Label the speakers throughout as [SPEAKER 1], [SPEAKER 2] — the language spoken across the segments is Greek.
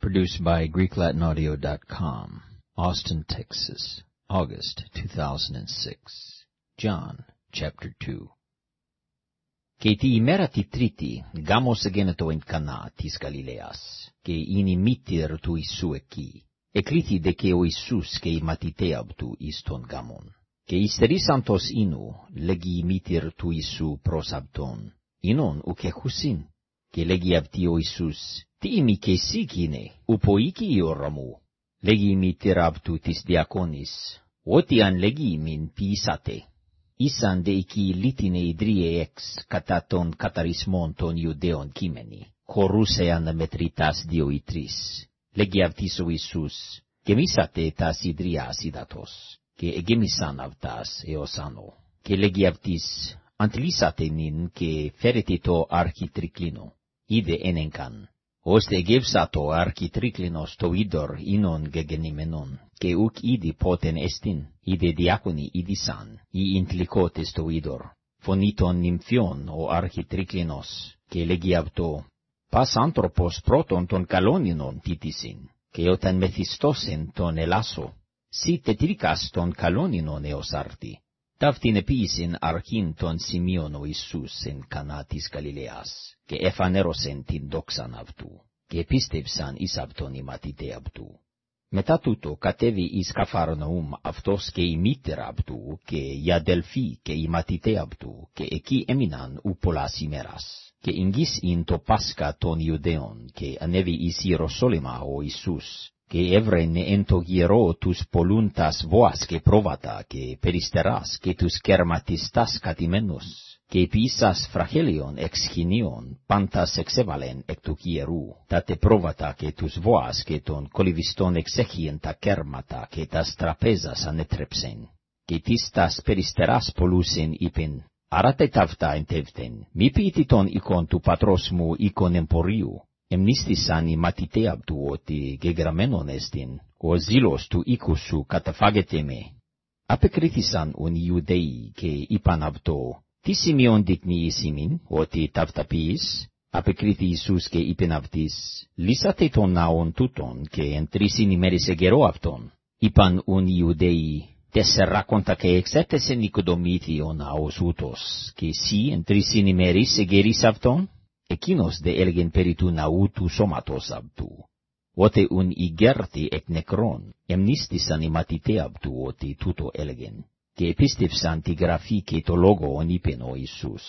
[SPEAKER 1] Produced by GreekLatinAudio.com, Austin, Texas, August 2006. John, chapter 2.
[SPEAKER 2] Και τη ημέρα τη τρίτη, γάμος εγένετο εν Κανά της Γαλιλαίας, και είναι η μήτηρ του Ιησού εκεί. Εκλήθη δε και ο Ιησούς και οι μαθητέα του εις τον γάμον. Και υστερήσαντος ίνου, λέγει η μήτηρ του Ιησού προς αυτόν, «Ίνον ουκ έχουσιν». Και λέγει αυτή ο Ιησούς, «Τι ημί και εσύ κείνε, ουπο οίκη η ώρα μου». Λέγει η μήτηρα αυτού της διακόνης, «Ό,τι αν λέγει ημίν ποιήσατε». Ήσαν δε εκεί λίτινε ιδρύε εξ κατά των καταρισμών των Ιουδαίων κείμενοι, χωρούσε αναμετρητάς δύο ή τρεις. Λέγει αυτής ο Ιησούς, «Γεμίσατε τας ιδρυάς υδατός» και εγέμισαν αυτάς έως άνω. Και λέγει αυτής, αντλήσατε νυν και φέρετε το αρχιτρικλίνο. Είδε ένεγκαν. Ώστε εγεύσα το αρχιτρικλίνος το είδωρ ίνον γεγενημένον, και ουκ είδη πότεν εστίν, είδε διάκονοι είδησαν, οι ιντλικότες το είδωρ. Φωνή των νυμφιών ο αρχιτρικλίνος, και λέγει αυτό, πας άνθρωπος πρώτον των καλόνινων τίτησιν, και όταν μεθυστώσεν τον ελάσο, σι τετρίκας των καλόνινων έως άρτη. Ταύτην επίσην αρχήν των σημείων ο Ιησούς εν Κανά της Γαλιλαίας, και εφανέρωσεν την δόξαν αυτού, και επίστευσαν εις αυτόν οι μαθητέ αυτού. Μετά τούτο κατέβη εις Καφαρναούμ αυτός και η μήτερα αυτού, και οι αδελφοί και οι μαθητέ αυτού, και εκεί έμειναν ου πολλάς ημέρας. Και εγγύς ειν το Πάσχα των Ιουδαίων, και ανέβη εις Ιεροσόλυμα ο Ιησούς, και έβρενε εν το γερό τους πολλούντας βοάς και πρόβατα και περιστεράς και τους κερματιστάς κατημένους, και επίσας φραχέλιον εξχηνίων πάντας εξέβαλεν εκ του γερού, τα τε πρόβατα και τους βοάς και των κολυβιστών εξέχιεν τα κέρματα και τας τραπέζας ανέτρεψεν, και τις τας περιστεράς πολλούσεν είπεν, Αράτε ταύτα εντεύθεν, μη ποιητή τον οίκον του πατρός μου οίκον εμπορίου, εμνίστησαν οι μαθητέ αυτού ότι γεγραμμένον εστιν, ο ζήλος του οίκου σου καταφάγεται με. Απεκρίθησαν ουν Ιουδαίοι και είπαν αυτό, τι σημείον δεικνύει σήμην, ότι ταυταπείς, απεκρίθη Ιησούς και είπεν αυτής, λύσατε τον ναόν τούτον και εν τρίσιν ημέρες εγερό αυτον. Είπαν ουν Ιουδαίοι, τεσσεράκοντα και εξέτεσεν οικοδομήθη ο ναός ούτος, και εσύ εν τρίσιν ημέρες εγερείς αυτον, Εκείνος δε έλεγεν περί του ναού του σώματος αυτού. Ότε ουν ηγέρτη εκ νεκρών, εμνίστησαν οι μαθητές αυτού ότι τούτο έλεγεν, και επίστευσαν τη γραφή και το λόγο ον είπεν ο Ιησούς.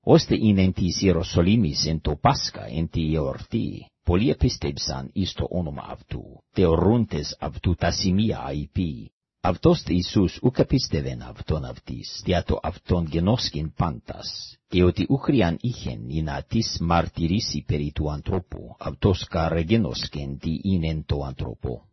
[SPEAKER 2] Ώστε είναι εν της Ιεροσολύμης εν το Πάσχα εν τη εορτή, πολλοί επίστευσαν εις το όνομα αυτού, θεωρούντες αυτού τα σημεία αϊπή, αυτός Ιησούς ουκ επίστευεν αυτόν αυτής, δια το αυτόν γενόσκην πάντας, και ότι ούχριαν είχεν ή να της μαρτυρήσει περί του ανθρώπου, αυτός καρ γενόσκεν τι είναι το άνθρωπο.